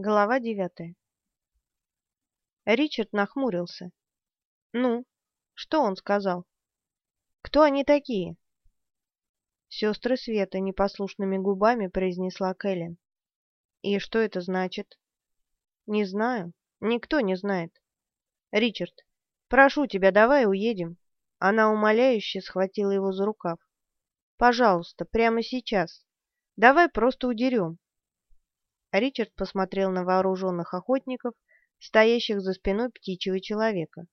Глава девятая. Ричард нахмурился. «Ну, что он сказал? Кто они такие?» Сестры Света непослушными губами произнесла Кэлен. «И что это значит?» «Не знаю. Никто не знает. Ричард, прошу тебя, давай уедем». Она умоляюще схватила его за рукав. «Пожалуйста, прямо сейчас. Давай просто удерем». Ричард посмотрел на вооруженных охотников, стоящих за спиной птичьего человека.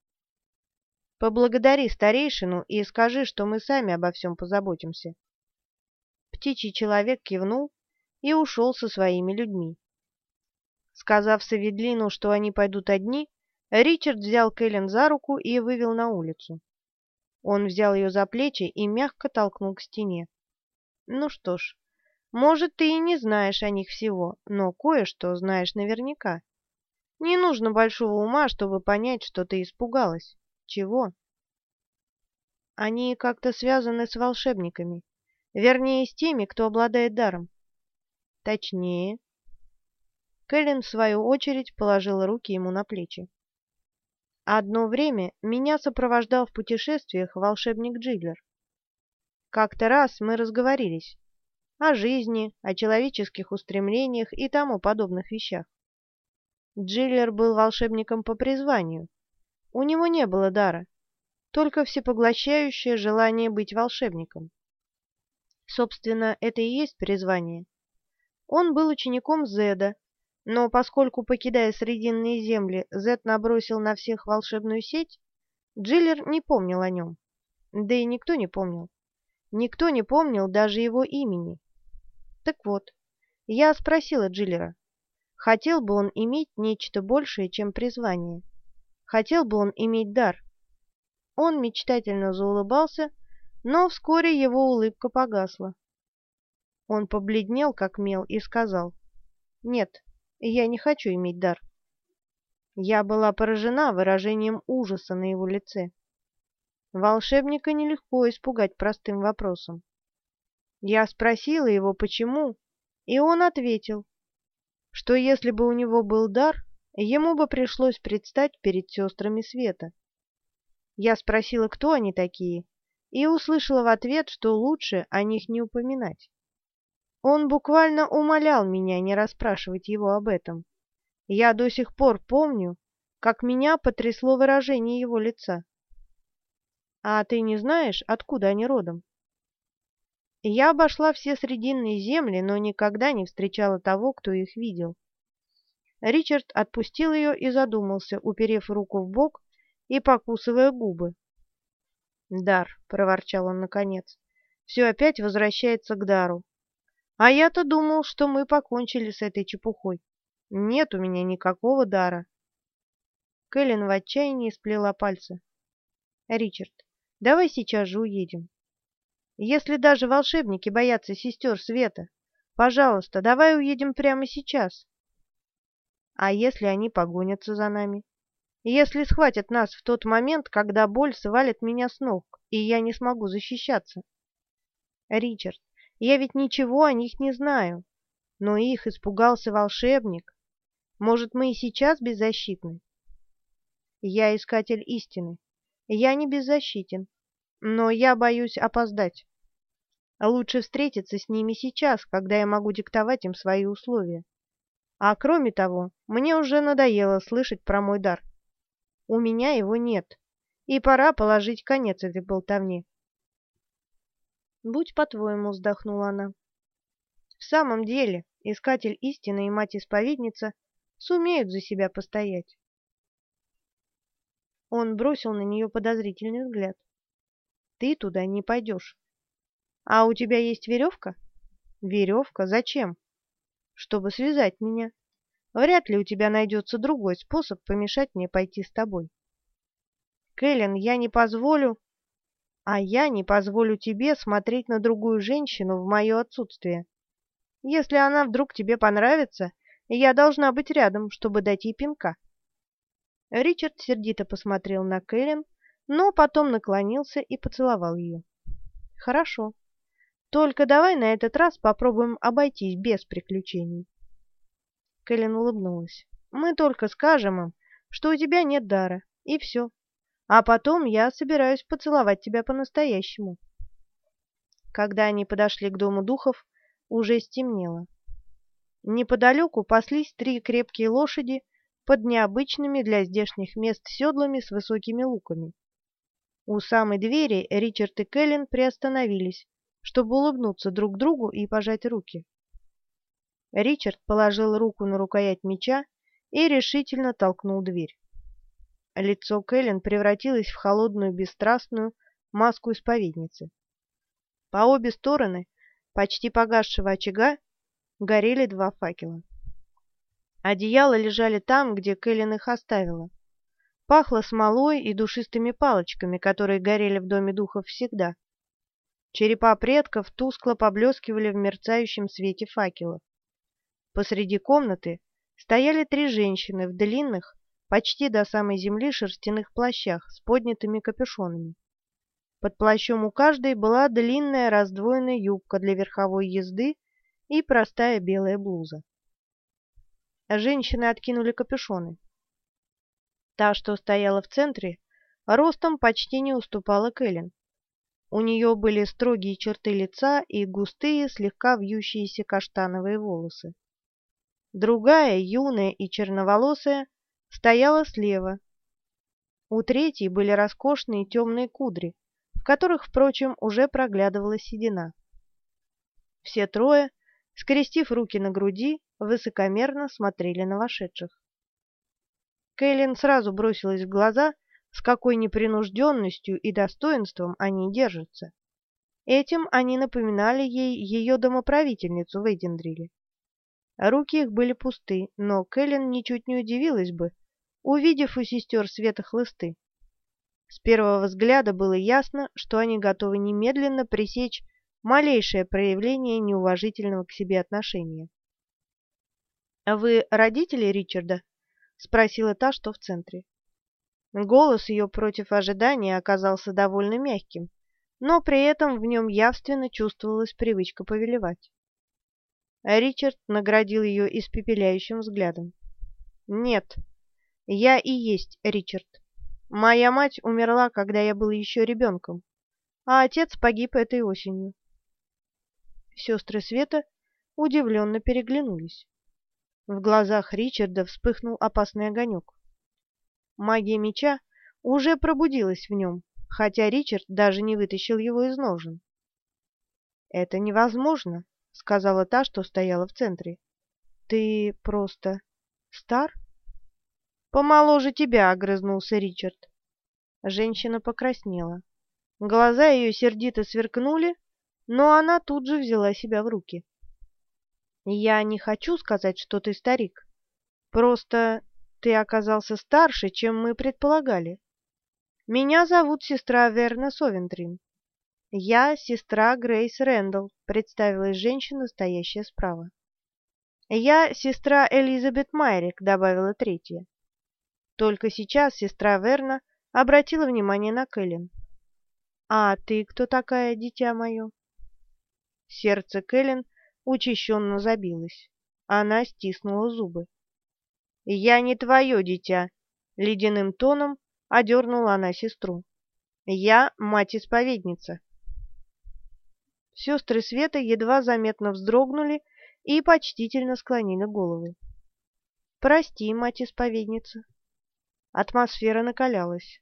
«Поблагодари старейшину и скажи, что мы сами обо всем позаботимся». Птичий человек кивнул и ушел со своими людьми. Сказав Саведлину, что они пойдут одни, Ричард взял Кэлен за руку и вывел на улицу. Он взял ее за плечи и мягко толкнул к стене. «Ну что ж, может, ты и не знаешь о них всего, но кое-что знаешь наверняка. Не нужно большого ума, чтобы понять, что ты испугалась. Чего? Они как-то связаны с волшебниками, вернее, с теми, кто обладает даром. Точнее. Кэлен, в свою очередь, положила руки ему на плечи. Одно время меня сопровождал в путешествиях волшебник Джиглер. Как-то раз мы разговорились о жизни, о человеческих устремлениях и тому подобных вещах. Джиллер был волшебником по призванию. У него не было дара, только всепоглощающее желание быть волшебником. Собственно, это и есть призвание. Он был учеником Зеда, но поскольку, покидая Срединные земли, Зед набросил на всех волшебную сеть, Джиллер не помнил о нем. Да и никто не помнил. Никто не помнил даже его имени. Так вот, я спросила Джиллера, хотел бы он иметь нечто большее, чем призвание? Хотел бы он иметь дар? Он мечтательно заулыбался, но вскоре его улыбка погасла. Он побледнел, как мел, и сказал, «Нет, я не хочу иметь дар». Я была поражена выражением ужаса на его лице. Волшебника нелегко испугать простым вопросом. Я спросила его, почему, и он ответил, что если бы у него был дар, ему бы пришлось предстать перед сестрами света. Я спросила, кто они такие, и услышала в ответ, что лучше о них не упоминать. Он буквально умолял меня не расспрашивать его об этом. Я до сих пор помню, как меня потрясло выражение его лица. А ты не знаешь, откуда они родом? Я обошла все срединные земли, но никогда не встречала того, кто их видел. Ричард отпустил ее и задумался, уперев руку в бок и покусывая губы. «Дар», — проворчал он наконец, — «все опять возвращается к дару. А я-то думал, что мы покончили с этой чепухой. Нет у меня никакого дара». Кэлен в отчаянии сплела пальцы. «Ричард, давай сейчас же уедем. Если даже волшебники боятся сестер Света, пожалуйста, давай уедем прямо сейчас. А если они погонятся за нами? Если схватят нас в тот момент, когда боль свалит меня с ног, и я не смогу защищаться? Ричард, я ведь ничего о них не знаю, но их испугался волшебник. Может, мы и сейчас беззащитны? Я искатель истины. Я не беззащитен но я боюсь опоздать. Лучше встретиться с ними сейчас, когда я могу диктовать им свои условия. А кроме того, мне уже надоело слышать про мой дар. У меня его нет, и пора положить конец этой болтовне. «Будь по-твоему», — вздохнула она. «В самом деле, искатель истины и мать-исповедница сумеют за себя постоять». Он бросил на нее подозрительный взгляд. Ты туда не пойдешь. А у тебя есть веревка? Веревка? Зачем? Чтобы связать меня. Вряд ли у тебя найдется другой способ помешать мне пойти с тобой. Кэлен, я не позволю... А я не позволю тебе смотреть на другую женщину в мое отсутствие. Если она вдруг тебе понравится, я должна быть рядом, чтобы дать ей пинка. Ричард сердито посмотрел на Кэлен, но потом наклонился и поцеловал ее. «Хорошо. Только давай на этот раз попробуем обойтись без приключений». Кэлен улыбнулась. «Мы только скажем им, что у тебя нет дара, и все. А потом я собираюсь поцеловать тебя по-настоящему». Когда они подошли к дому духов, уже стемнело. Неподалеку паслись три крепкие лошади под необычными для здешних мест седлами с высокими луками. У самой двери Ричард и Кэлен приостановились, чтобы улыбнуться друг другу и пожать руки. Ричард положил руку на рукоять меча и решительно толкнул дверь. Лицо Кэлен превратилось в холодную бесстрастную маску исповедницы. По обе стороны почти погасшего очага горели два факела. Одеяла лежали там, где Кэлен их оставила. Пахло смолой и душистыми палочками, которые горели в доме духов всегда. Черепа предков тускло поблескивали в мерцающем свете факелов. Посреди комнаты стояли три женщины в длинных, почти до самой земли шерстяных плащах с поднятыми капюшонами. Под плащом у каждой была длинная раздвоенная юбка для верховой езды и простая белая блуза. Женщины откинули капюшоны. Та, что стояла в центре, ростом почти не уступала Кэлен. У нее были строгие черты лица и густые, слегка вьющиеся каштановые волосы. Другая, юная и черноволосая, стояла слева. У третьей были роскошные темные кудри, в которых, впрочем, уже проглядывала седина. Все трое, скрестив руки на груди, высокомерно смотрели на вошедших. Кэлен сразу бросилась в глаза, с какой непринужденностью и достоинством они держатся. Этим они напоминали ей ее домоправительницу в Эдиндриле. Руки их были пусты, но Кэлен ничуть не удивилась бы, увидев у сестер Света хлысты. С первого взгляда было ясно, что они готовы немедленно пресечь малейшее проявление неуважительного к себе отношения. «А вы родители Ричарда?» — спросила та, что в центре. Голос ее против ожидания оказался довольно мягким, но при этом в нем явственно чувствовалась привычка повелевать. Ричард наградил ее испепеляющим взглядом. «Нет, я и есть Ричард. Моя мать умерла, когда я был еще ребенком, а отец погиб этой осенью». Сестры Света удивленно переглянулись. В глазах Ричарда вспыхнул опасный огонек. Магия меча уже пробудилась в нем, хотя Ричард даже не вытащил его из ножен. «Это невозможно», — сказала та, что стояла в центре. «Ты просто стар?» «Помоложе тебя», — огрызнулся Ричард. Женщина покраснела. Глаза ее сердито сверкнули, но она тут же взяла себя в руки. «Я не хочу сказать, что ты старик. Просто ты оказался старше, чем мы предполагали. Меня зовут сестра Верна Совентрин. «Я сестра Грейс Рэндалл», — представилась женщина, стоящая справа. «Я сестра Элизабет Майрик», — добавила третья. Только сейчас сестра Верна обратила внимание на Кэлен. «А ты кто такая, дитя мое?» Сердце Кэлен учащенно забилось. Она стиснула зубы. «Я не твое дитя», — ледяным тоном одернула она сестру. «Я мать-исповедница». Сестры Света едва заметно вздрогнули и почтительно склонили головы. «Прости, мать-исповедница». Атмосфера накалялась.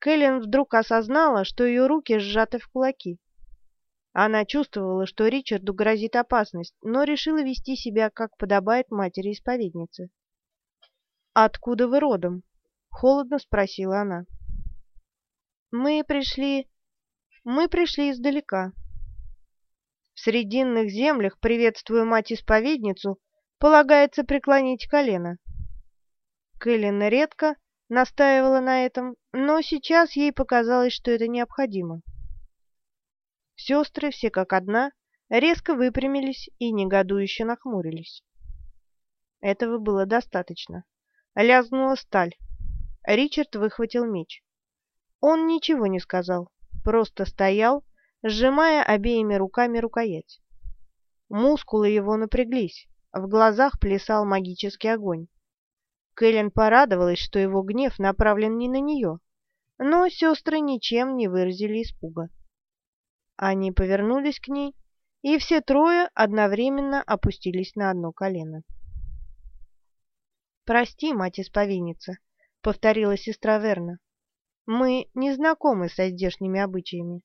Кэлен вдруг осознала, что ее руки сжаты в кулаки. Она чувствовала, что Ричарду грозит опасность, но решила вести себя, как подобает матери-исповеднице. «Откуда вы родом?» — холодно спросила она. «Мы пришли... мы пришли издалека», в срединных землях, приветствуя мать-исповедницу, полагается преклонить колено. Кэлен редко настаивала на этом, но сейчас ей показалось, что это необходимо. Сестры, все как одна, резко выпрямились и негодующе нахмурились. Этого было достаточно. Лязгнула сталь. Ричард выхватил меч. Он ничего не сказал, просто стоял, сжимая обеими руками рукоять. Мускулы его напряглись, В глазах плясал магический огонь. Кэлен порадовалась, что его гнев направлен не на нее, но сестры ничем не выразили испуга. Они повернулись к ней, и все трое одновременно опустились на одно колено. «Прости, мать-исповинница», — повторила сестра Верна. «Мы не знакомы со здешними обычаями.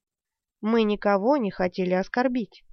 Мы никого не хотели оскорбить».